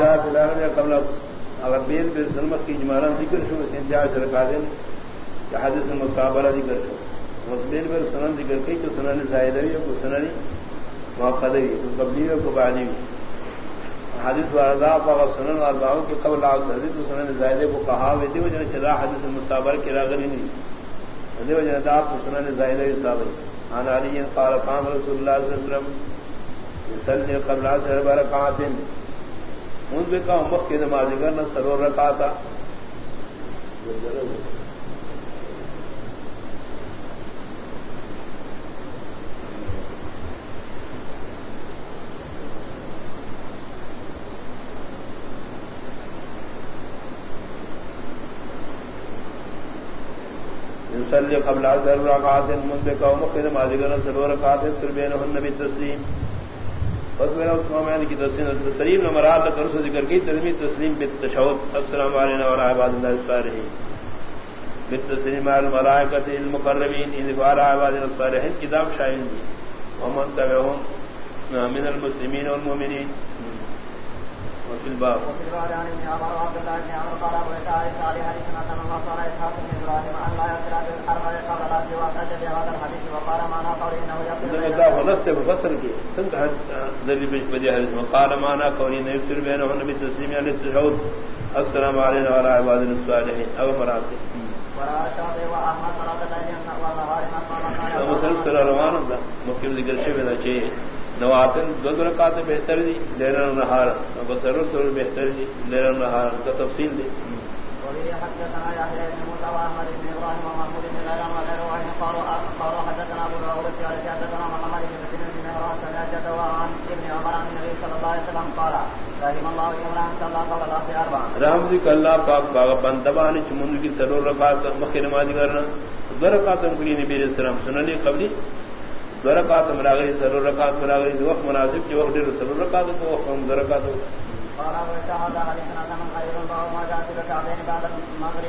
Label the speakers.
Speaker 1: جا فی قبل اگر بیر بیر ظلمت کی جمارہ ذکر شو سے کہ حدیث مقابلہ ذکر شو۔ اس بیر بیر سنن ذکر کی تو سنن کو سنن کو قبلی کو بعدی حدیث واردا سنن کے قبل حدیث سنن کو کہا وجہ چلا حدیث کی راغلی نہیں۔ وجہ سنن عن علی قال قام رسول اللہ صلی اللہ علیہ وسلم يصلي قبل ان کا مخ کے نماز کرنا سرور رکھا تھا قبل عشر رکعات من کا مخ کے نماز کرنا سرور رکھا تھے سر بینہن بھی تسلیم۔ بس میرا کی تسلیم تسلیم کر سے ذکر کی تسلیم تسلیم بالتشهد السلام علینا وعلى عباد الله الصالحين بالتسلیم على الملائکه المقربین۔ اذبار عباد الصالحین، کتاب شائن دی۔ ومن تبعهم من المسلمین والمؤمنین۔ وفي الباب۔ وفي الباب یعنی عن ابن عمر وعبد الله بن عمر قال ابو اسحاق قال حديث عن الله صلى اسحاق بن بفصل کی وقال معنى قوله انه يفسر بينه النبي تسليم عليه التشهد السلام۔ علينا وعلى عباد الصالحين او مراتب مسلسل روان ہوتا مکم ذکر سے نواتن دو دو رکعت بہتر دی لیرا نہار بسر تو بہتر دی لیرا نہار کا تفصیل دی۔ حدثنا يحيى بن موسى واحمد بن ابراهيم ومحمود بن غيران وغيره وان قالوا قالوا حدثنا ابو داود قال حدثنا محمد بن مسلم بن مهران سمعت عن ابن عمر عن النبي صلى الله عليه وسلم قال رحم الله عمران صلى الله رحم الله پاک باغ بندبان چمن کی سرور رکعت مخیر نماز کرنا دو نبی علیہ السلام قبلی درکات مراغی ضرور رکات مراغی وقت مناسب جو وقت ضرور کو وقت ہم درکات